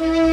ہوں